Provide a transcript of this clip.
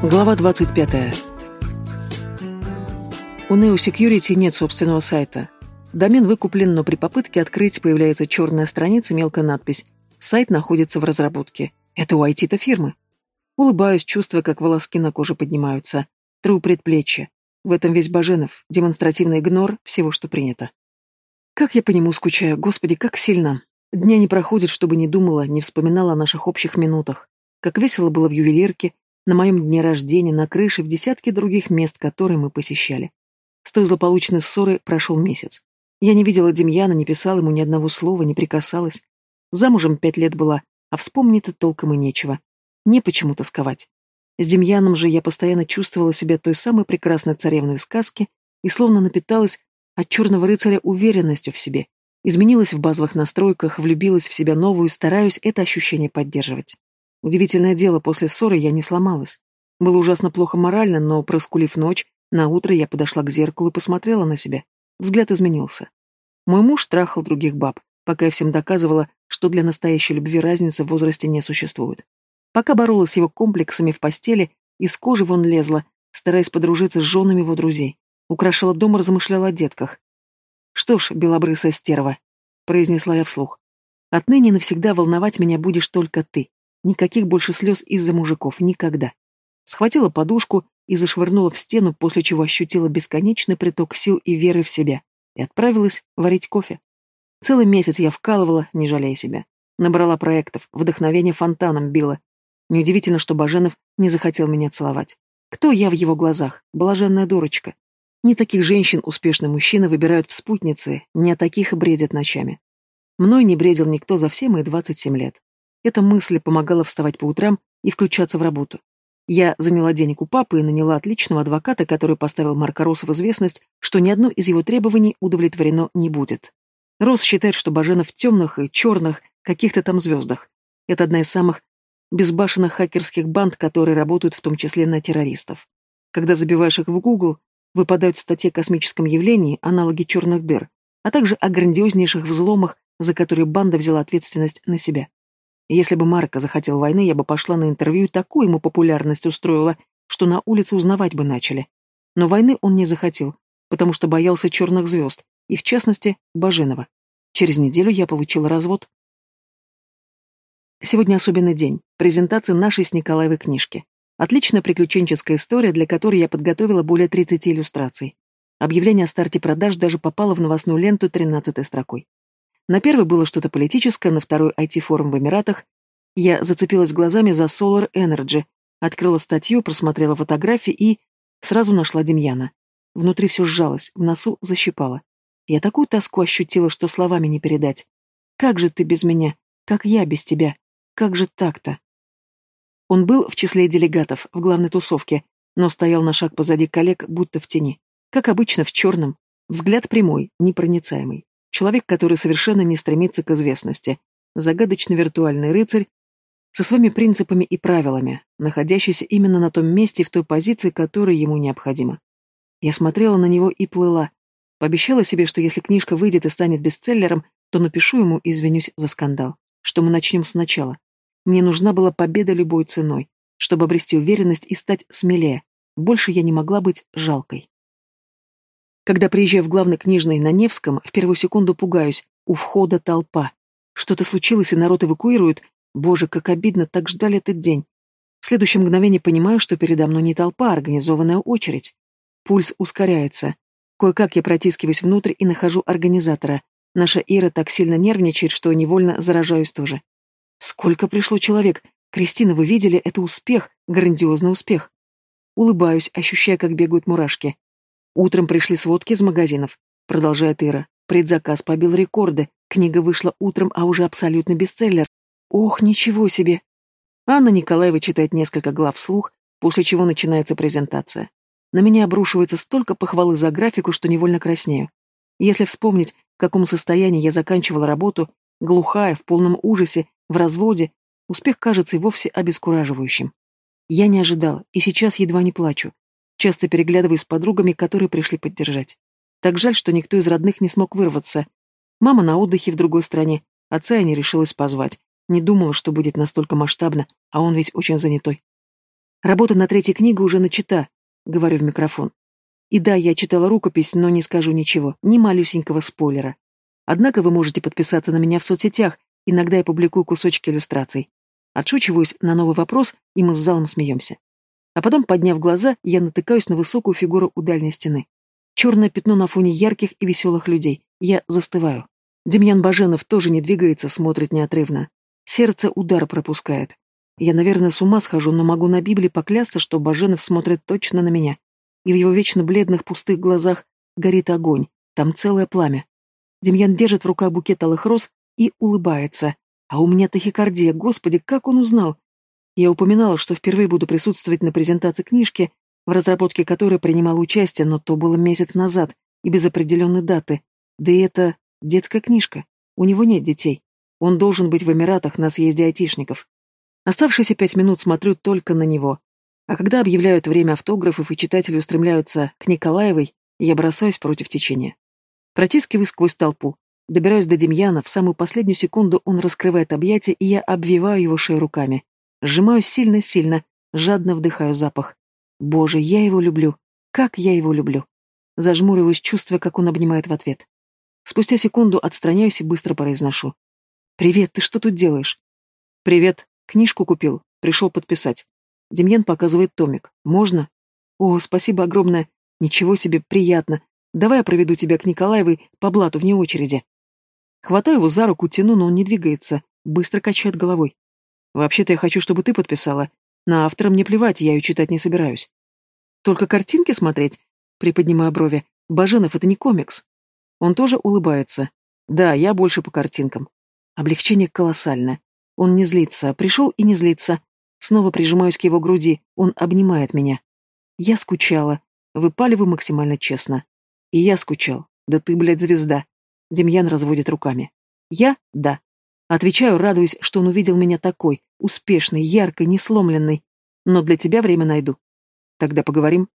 Глава 25. У Neo Security нет собственного сайта. Домен выкуплен, но при попытке открыть появляется черная страница, мелкая надпись «Сайт находится в разработке». Это у IT-то фирмы. Улыбаюсь, чувствуя, как волоски на коже поднимаются. Тру предплечье. В этом весь Баженов, демонстративный игнор всего, что принято. Как я по нему скучаю, господи, как сильно. Дня не проходит, чтобы не думала, не вспоминала о наших общих минутах. Как весело было в ювелирке, на моем дне рождения, на крыше, в десятке других мест, которые мы посещали. С той злополучной ссоры прошел месяц. Я не видела Демьяна, не писала ему ни одного слова, не прикасалась. Замужем пять лет была, а вспомнить-то толком и нечего. Не почему тосковать. С Демьяном же я постоянно чувствовала себя той самой прекрасной царевной сказки и словно напиталась от черного рыцаря уверенностью в себе. Изменилась в базовых настройках, влюбилась в себя новую, стараюсь это ощущение поддерживать. Удивительное дело, после ссоры я не сломалась. Было ужасно плохо морально, но, проскулив ночь, на утро я подошла к зеркалу и посмотрела на себя. Взгляд изменился. Мой муж трахал других баб, пока я всем доказывала, что для настоящей любви разницы в возрасте не существует. Пока боролась с его комплексами в постели, из кожи вон лезла, стараясь подружиться с женами его друзей. Украшала дом и размышляла о детках. «Что ж, белобрысая стерва», — произнесла я вслух, — «отныне навсегда волновать меня будешь только ты. Никаких больше слез из-за мужиков, никогда. Схватила подушку и зашвырнула в стену, после чего ощутила бесконечный приток сил и веры в себя, и отправилась варить кофе. Целый месяц я вкалывала, не жалея себя. Набрала проектов, вдохновение фонтаном било. Неудивительно, что Баженов не захотел меня целовать. Кто я в его глазах? Блаженная дурочка. Не таких женщин успешные мужчины выбирают в спутницы, не о таких и бредят ночами. Мной не бредил никто за все мои 27 лет. Эта мысль помогала вставать по утрам и включаться в работу. Я заняла денег у папы и наняла отличного адвоката, который поставил Марка Роса в известность, что ни одно из его требований удовлетворено не будет. Рос считает, что Баженов в темных и черных каких-то там звездах. Это одна из самых безбашенных хакерских банд, которые работают в том числе на террористов. Когда забиваешь их в Google, выпадают статьи о космическом явлении, аналоги черных дыр, а также о грандиознейших взломах, за которые банда взяла ответственность на себя. Если бы Марко захотел войны, я бы пошла на интервью и такую ему популярность устроила, что на улице узнавать бы начали. Но войны он не захотел, потому что боялся черных звезд, и в частности, Баженова. Через неделю я получила развод. Сегодня особенный день. Презентация нашей с Николаевой книжки. Отличная приключенческая история, для которой я подготовила более 30 иллюстраций. Объявление о старте продаж даже попало в новостную ленту 13 строкой. На первой было что-то политическое, на второй IT-форум в Эмиратах. Я зацепилась глазами за Solar Energy, открыла статью, просмотрела фотографии и сразу нашла Демьяна. Внутри все сжалось, в носу защипало. Я такую тоску ощутила, что словами не передать. Как же ты без меня? Как я без тебя? Как же так-то? Он был в числе делегатов в главной тусовке, но стоял на шаг позади коллег, будто в тени. Как обычно, в черном. Взгляд прямой, непроницаемый. Человек, который совершенно не стремится к известности. Загадочный виртуальный рыцарь со своими принципами и правилами, находящийся именно на том месте и в той позиции, которая ему необходима. Я смотрела на него и плыла. Пообещала себе, что если книжка выйдет и станет бестселлером, то напишу ему и извинюсь за скандал. Что мы начнем сначала. Мне нужна была победа любой ценой, чтобы обрести уверенность и стать смелее. Больше я не могла быть жалкой. Когда приезжаю в главной книжной на Невском, в первую секунду пугаюсь. У входа толпа. Что-то случилось, и народ эвакуируют. Боже, как обидно, так ждали этот день. В следующее мгновение понимаю, что передо мной не толпа, а организованная очередь. Пульс ускоряется. Кое-как я протискиваюсь внутрь и нахожу организатора. Наша Ира так сильно нервничает, что невольно заражаюсь тоже. Сколько пришло человек? Кристина, вы видели, это успех, грандиозный успех. Улыбаюсь, ощущая, как бегают мурашки. Утром пришли сводки из магазинов, продолжает Ира. Предзаказ побил рекорды. Книга вышла утром, а уже абсолютно бестселлер. Ох, ничего себе. Анна Николаева читает несколько глав вслух, после чего начинается презентация. На меня обрушивается столько похвалы за графику, что невольно краснею. Если вспомнить, в каком состоянии я заканчивала работу, глухая, в полном ужасе, в разводе, успех кажется и вовсе обескураживающим. Я не ожидала, и сейчас едва не плачу. Часто переглядываюсь с подругами, которые пришли поддержать. Так жаль, что никто из родных не смог вырваться. Мама на отдыхе в другой стране, отца я не решилась позвать. Не думала, что будет настолько масштабно, а он ведь очень занятой. Работа на третьей книге уже начата, говорю в микрофон. И да, я читала рукопись, но не скажу ничего, ни малюсенького спойлера. Однако вы можете подписаться на меня в соцсетях, иногда я публикую кусочки иллюстраций. Отшучиваюсь на новый вопрос, и мы с залом смеемся. А потом, подняв глаза, я натыкаюсь на высокую фигуру у дальней стены. Черное пятно на фоне ярких и веселых людей. Я застываю. Демьян Баженов тоже не двигается, смотрит неотрывно. Сердце удар пропускает. Я, наверное, с ума схожу, но могу на Библии поклясться, что Баженов смотрит точно на меня. И в его вечно бледных пустых глазах горит огонь. Там целое пламя. Демьян держит в руках букет алых роз и улыбается. А у меня тахикардия, господи, как он узнал? Я упоминала, что впервые буду присутствовать на презентации книжки, в разработке которой принимала участие, но то было месяц назад и без определенной даты. Да и это детская книжка. У него нет детей. Он должен быть в Эмиратах на съезде айтишников. Оставшиеся пять минут смотрю только на него. А когда объявляют время автографов и читатели устремляются к Николаевой, я бросаюсь против течения. Протискиваюсь сквозь толпу. Добираюсь до Демьяна, в самую последнюю секунду он раскрывает объятия, и я обвиваю его шею руками. Сжимаю сильно-сильно, жадно вдыхаю запах. Боже, я его люблю. Как я его люблю. Зажмуриваюсь, чувствуя, как он обнимает в ответ. Спустя секунду отстраняюсь и быстро произношу. «Привет, ты что тут делаешь?» «Привет, книжку купил, пришел подписать». Демьян показывает томик. «Можно?» «О, спасибо огромное. Ничего себе, приятно. Давай я проведу тебя к Николаевой по блату вне очереди». Хватаю его за руку, тяну, но он не двигается, быстро качает головой. «Вообще-то я хочу, чтобы ты подписала. На автора мне плевать, я ее читать не собираюсь». «Только картинки смотреть?» Приподнимаю брови. «Баженов, это не комикс». Он тоже улыбается. «Да, я больше по картинкам». Облегчение колоссальное. Он не злится, пришел и не злится. Снова прижимаюсь к его груди, он обнимает меня. Я скучала. Выпаливаю максимально честно. И я скучал. Да ты, блядь, звезда. Демьян разводит руками. Я? Да. Отвечаю, радуюсь, что он увидел меня такой, успешный, яркой, несломленный. Но для тебя время найду. Тогда поговорим.